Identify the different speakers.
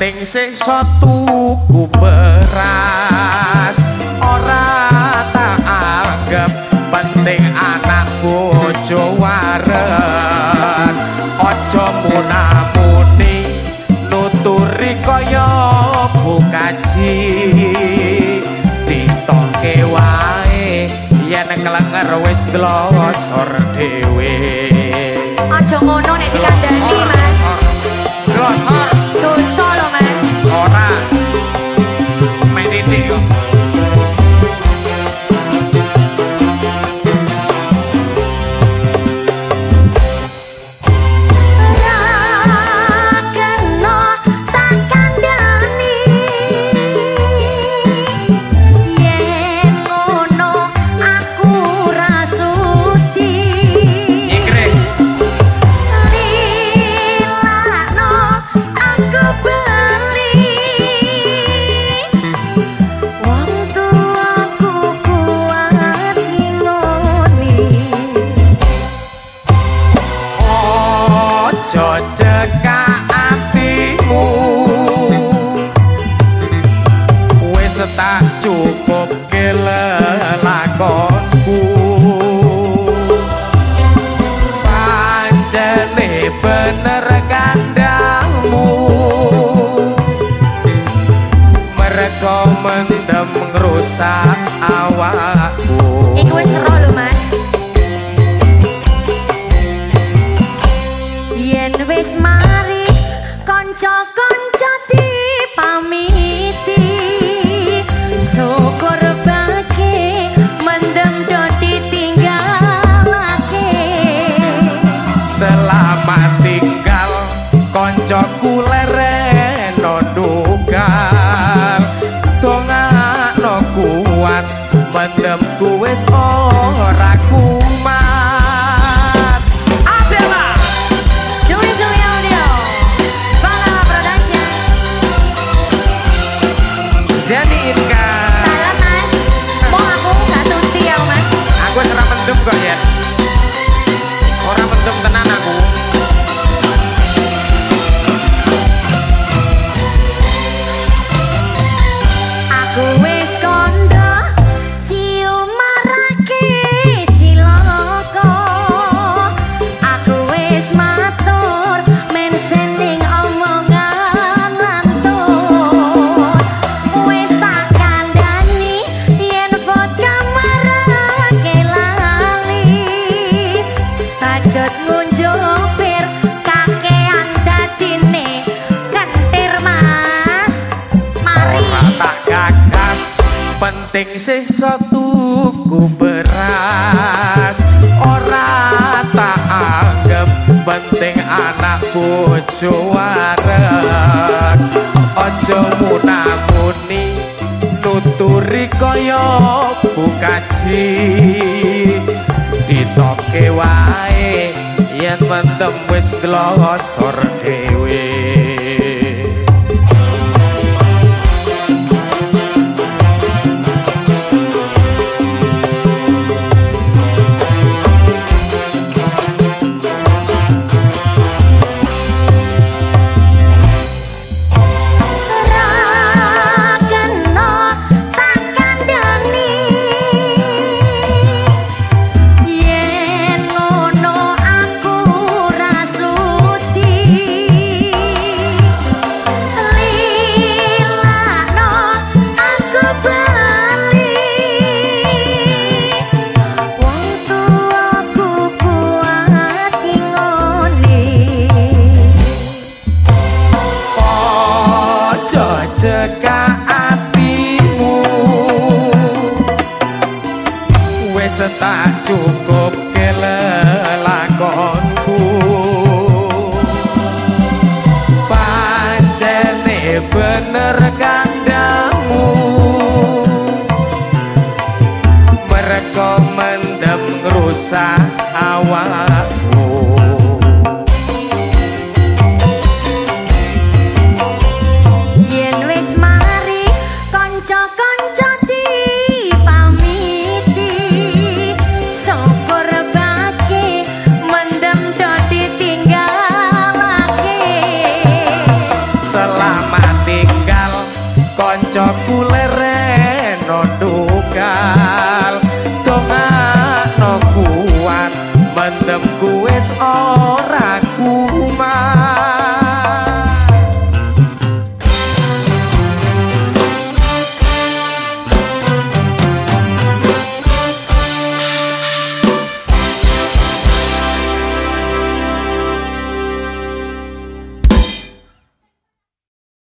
Speaker 1: penting siksa tuku beras. Ora tak anggap penting anak bojo waren aja munamuni nuturi kaya bukaji ditoke wae yen klenger wis glosor dhewe.
Speaker 2: Aja ngono nek dikandani, Mas. Tak
Speaker 1: cukup kelelakonku. Pancene bener kandangmu. Mereka mendem ngerusak awakku.
Speaker 2: Iku wis ero lho, Mas. Yen wis mari kanca-kanca
Speaker 1: mendemku wis ora kumat Adela
Speaker 2: Juli Juli Audio. Bala Production.
Speaker 1: Zeni sisa tuku beras ora tak anggap penting anak bojo wareg aja munamuni nuturi kaya bukaji ditoke wae yen mentem wis glosor dhewe
Speaker 2: Tak
Speaker 1: cukup kelelakonku. Pancene bener kandangmu wis ora kumat